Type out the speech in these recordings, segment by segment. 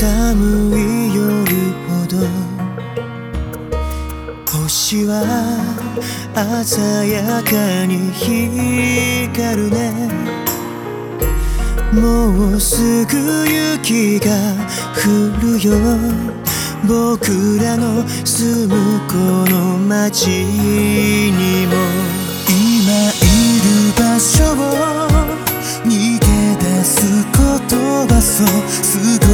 寒い夜ほど星は鮮やかに光るね。もうすぐ雪が降るよ。僕らの住むこの街にも。今いる場所を逃げ出す言葉そう。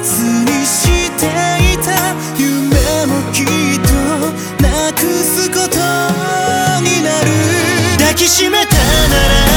にしていた夢もきっとなくすことになる。抱きしめたなら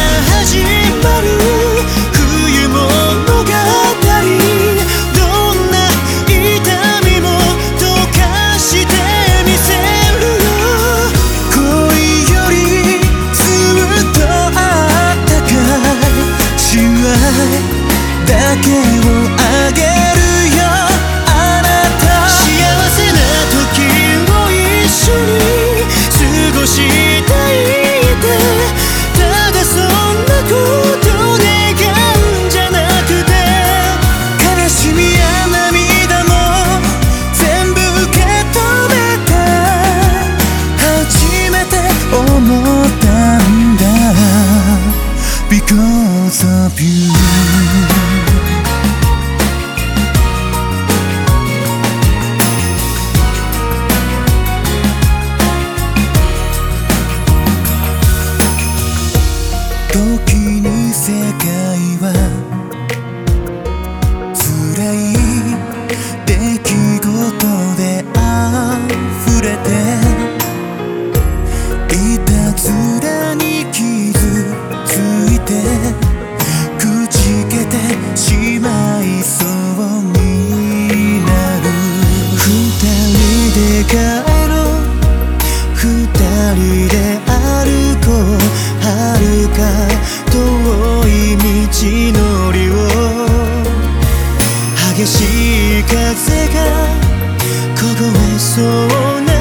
because of you. 風が凍えそうな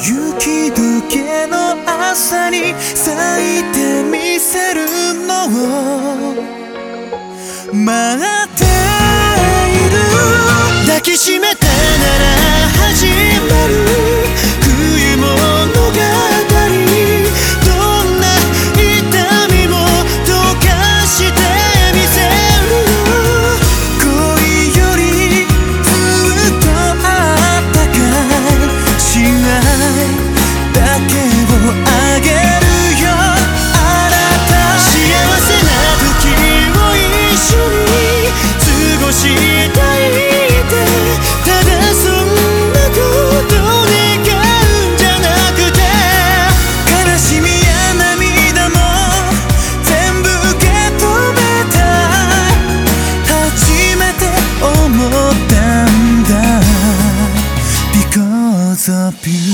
雪解けの朝に咲いてみせるのを待っている。抱きしめて impunis.